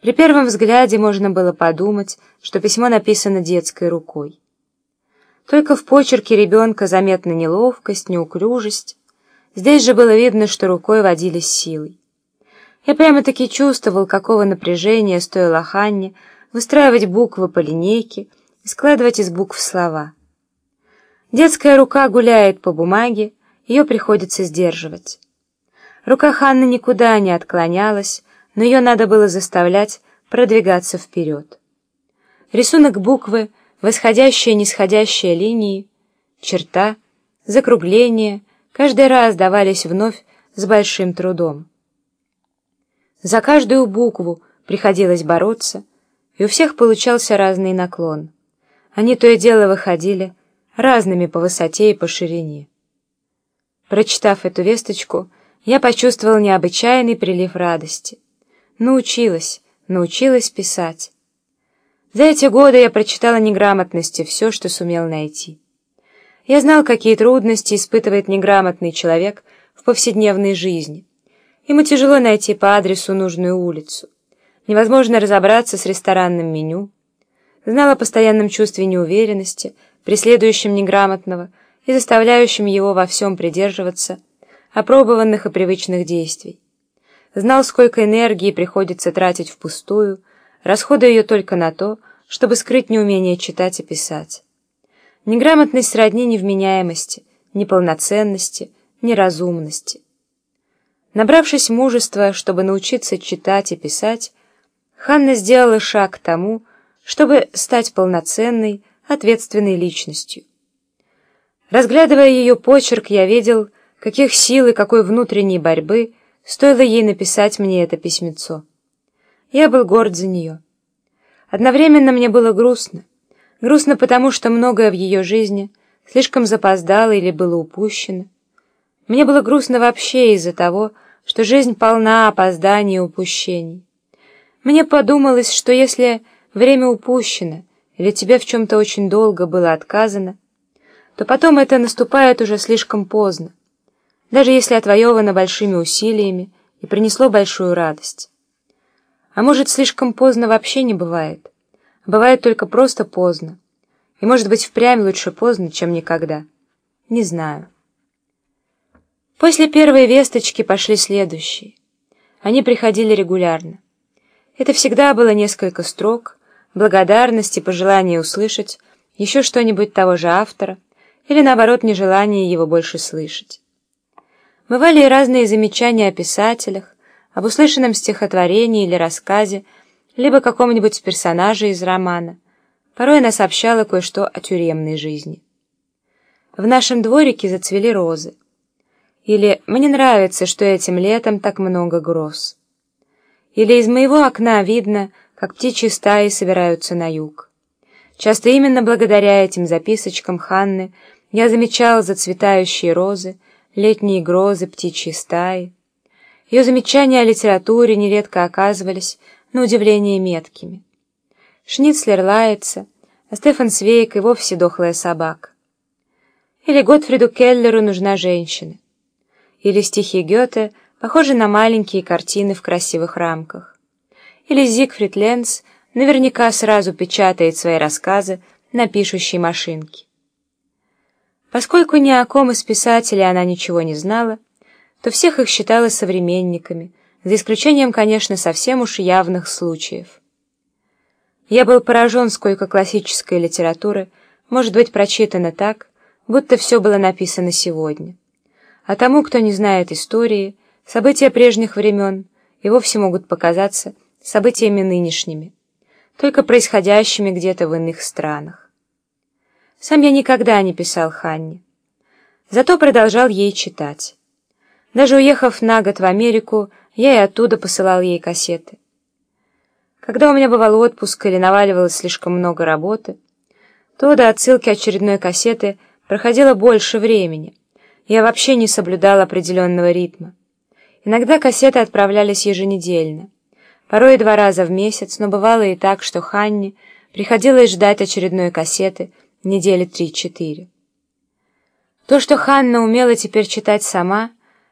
При первом взгляде можно было подумать, что письмо написано детской рукой. Только в почерке ребенка заметна неловкость, неуклюжесть. Здесь же было видно, что рукой водились силой. Я прямо-таки чувствовал, какого напряжения стоило Ханне выстраивать буквы по линейке и складывать из букв слова. Детская рука гуляет по бумаге, ее приходится сдерживать. Рука Ханны никуда не отклонялась, но ее надо было заставлять продвигаться вперед. Рисунок буквы, восходящие и нисходящие линии, черта, закругление каждый раз давались вновь с большим трудом. За каждую букву приходилось бороться, и у всех получался разный наклон. Они то и дело выходили разными по высоте и по ширине. Прочитав эту весточку, я почувствовал необычайный прилив радости — Научилась, научилась писать. За эти годы я прочитала неграмотности все, что сумел найти. Я знал, какие трудности испытывает неграмотный человек в повседневной жизни. Ему тяжело найти по адресу нужную улицу. Невозможно разобраться с ресторанным меню. Знал о постоянном чувстве неуверенности, преследующем неграмотного и заставляющем его во всем придерживаться опробованных и привычных действий знал, сколько энергии приходится тратить впустую, расходуя ее только на то, чтобы скрыть неумение читать и писать. Неграмотность сродни невменяемости, неполноценности, неразумности. Набравшись мужества, чтобы научиться читать и писать, Ханна сделала шаг к тому, чтобы стать полноценной, ответственной личностью. Разглядывая ее почерк, я видел, каких сил и какой внутренней борьбы Стоило ей написать мне это письмецо. Я был горд за нее. Одновременно мне было грустно. Грустно потому, что многое в ее жизни слишком запоздало или было упущено. Мне было грустно вообще из-за того, что жизнь полна опозданий и упущений. Мне подумалось, что если время упущено или тебе в чем-то очень долго было отказано, то потом это наступает уже слишком поздно даже если отвоевано большими усилиями и принесло большую радость. А может, слишком поздно вообще не бывает. Бывает только просто поздно. И, может быть, впрямь лучше поздно, чем никогда. Не знаю. После первой весточки пошли следующие. Они приходили регулярно. Это всегда было несколько строк, благодарности, пожелание услышать еще что-нибудь того же автора или, наоборот, нежелание его больше слышать. Бывали и разные замечания о писателях, об услышанном стихотворении или рассказе, либо каком-нибудь персонаже из романа. Порой она сообщала кое-что о тюремной жизни. В нашем дворике зацвели розы. Или «Мне нравится, что этим летом так много гроз». Или из моего окна видно, как птичьи стаи собираются на юг. Часто именно благодаря этим записочкам Ханны я замечал зацветающие розы, летние грозы, птичьи стаи. Ее замечания о литературе нередко оказывались, на удивление, меткими. Шницлер лается, а Стефан Свейк и вовсе дохлая собака. Или Готфриду Келлеру нужна женщина. Или стихи Гёте похожи на маленькие картины в красивых рамках. Или Зигфрид Ленц наверняка сразу печатает свои рассказы на пишущей машинке. Поскольку ни о ком из писателей она ничего не знала, то всех их считала современниками, за исключением, конечно, совсем уж явных случаев. Я был поражен, сколько классической литературы может быть прочитано так, будто все было написано сегодня. А тому, кто не знает истории, события прежних времен и вовсе могут показаться событиями нынешними, только происходящими где-то в иных странах. Сам я никогда не писал Ханне. Зато продолжал ей читать. Даже уехав на год в Америку, я и оттуда посылал ей кассеты. Когда у меня бывал отпуск или наваливалось слишком много работы, то до отсылки очередной кассеты проходило больше времени. Я вообще не соблюдал определенного ритма. Иногда кассеты отправлялись еженедельно, порой два раза в месяц, но бывало и так, что Ханне приходилось ждать очередной кассеты — недели три-четыре. То, что Ханна умела теперь читать сама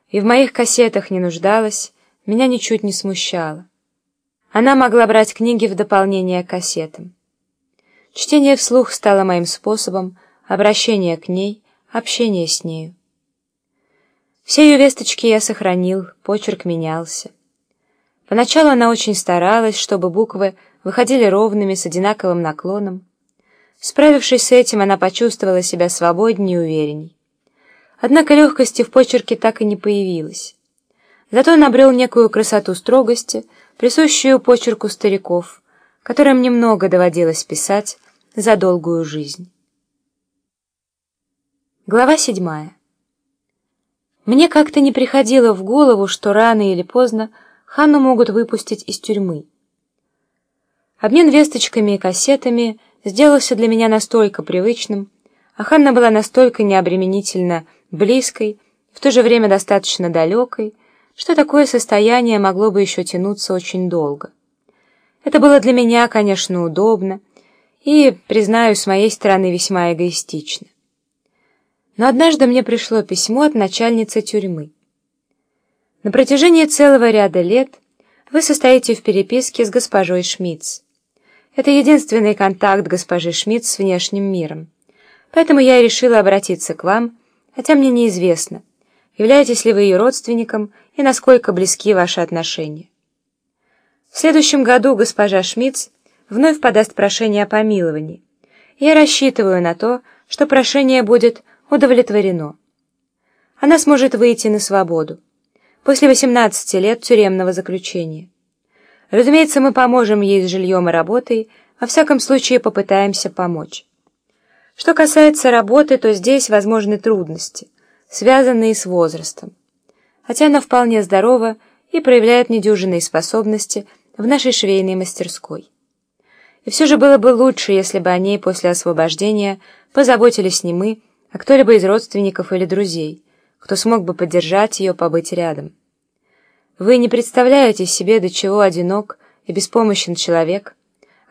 и в моих кассетах не нуждалась, меня ничуть не смущало. она могла брать книги в дополнение к кассетам. Чтение вслух стало моим способом обращения к ней, общения с нею. Все ее весточки я сохранил, почерк менялся. Поначалу она очень старалась, чтобы буквы выходили ровными, с одинаковым наклоном. Справившись с этим, она почувствовала себя свободнее и уверенней. Однако легкости в почерке так и не появилось. Зато он обрел некую красоту строгости, присущую почерку стариков, которым немного доводилось писать за долгую жизнь. Глава седьмая. Мне как-то не приходило в голову, что рано или поздно Ханну могут выпустить из тюрьмы. Обмен весточками и кассетами сделался для меня настолько привычным, а Ханна была настолько необременительно близкой, в то же время достаточно далекой, что такое состояние могло бы еще тянуться очень долго. Это было для меня, конечно, удобно и, признаю, с моей стороны весьма эгоистично. Но однажды мне пришло письмо от начальницы тюрьмы. На протяжении целого ряда лет вы состоите в переписке с госпожой Шмидц. Это единственный контакт госпожи Шмидц с внешним миром. Поэтому я и решила обратиться к вам, хотя мне неизвестно, являетесь ли вы ее родственником и насколько близки ваши отношения. В следующем году госпожа Шмидц вновь подаст прошение о помиловании. Я рассчитываю на то, что прошение будет удовлетворено. Она сможет выйти на свободу после 18 лет тюремного заключения. Разумеется, мы поможем ей с жильем и работой, во всяком случае попытаемся помочь. Что касается работы, то здесь возможны трудности, связанные с возрастом. Хотя она вполне здорова и проявляет недюжинные способности в нашей швейной мастерской. И все же было бы лучше, если бы о ней после освобождения позаботились не мы, а кто-либо из родственников или друзей, кто смог бы поддержать ее, побыть рядом. Вы не представляете себе, до чего одинок и беспомощен человек,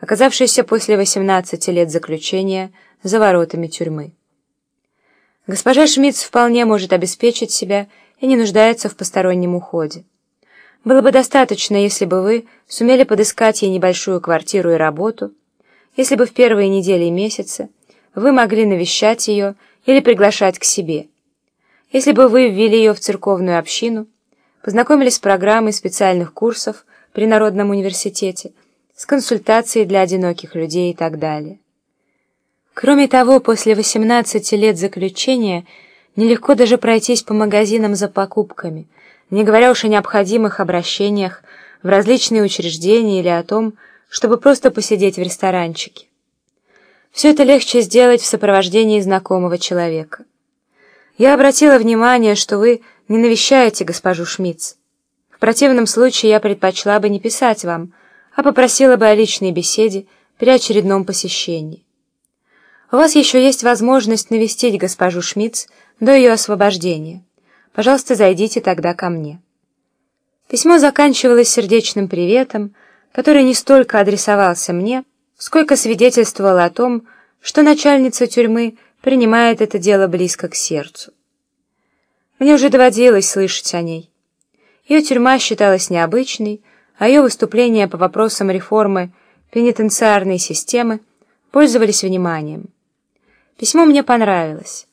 оказавшийся после 18 лет заключения за воротами тюрьмы. Госпожа Шмидц вполне может обеспечить себя и не нуждается в постороннем уходе. Было бы достаточно, если бы вы сумели подыскать ей небольшую квартиру и работу, если бы в первые недели и месяцы вы могли навещать ее или приглашать к себе, если бы вы ввели ее в церковную общину, познакомились с программой специальных курсов при Народном университете, с консультацией для одиноких людей и так далее. Кроме того, после 18 лет заключения нелегко даже пройтись по магазинам за покупками, не говоря уж о необходимых обращениях в различные учреждения или о том, чтобы просто посидеть в ресторанчике. Все это легче сделать в сопровождении знакомого человека. Я обратила внимание, что вы не навещаете госпожу Шмидц. В противном случае я предпочла бы не писать вам, а попросила бы о личной беседе при очередном посещении. У вас еще есть возможность навестить госпожу Шмидц до ее освобождения. Пожалуйста, зайдите тогда ко мне. Письмо заканчивалось сердечным приветом, который не столько адресовался мне, сколько свидетельствовал о том, что начальница тюрьмы принимает это дело близко к сердцу. Мне уже доводилось слышать о ней. Ее тюрьма считалась необычной, а ее выступления по вопросам реформы пенитенциарной системы пользовались вниманием. Письмо мне понравилось.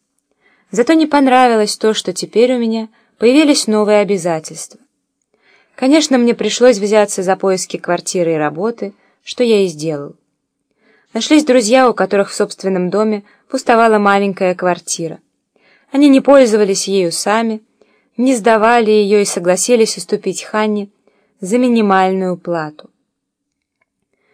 Зато не понравилось то, что теперь у меня появились новые обязательства. Конечно, мне пришлось взяться за поиски квартиры и работы, что я и сделал. Нашлись друзья, у которых в собственном доме пустовала маленькая квартира. Они не пользовались ею сами, не сдавали ее и согласились уступить Ханне за минимальную плату.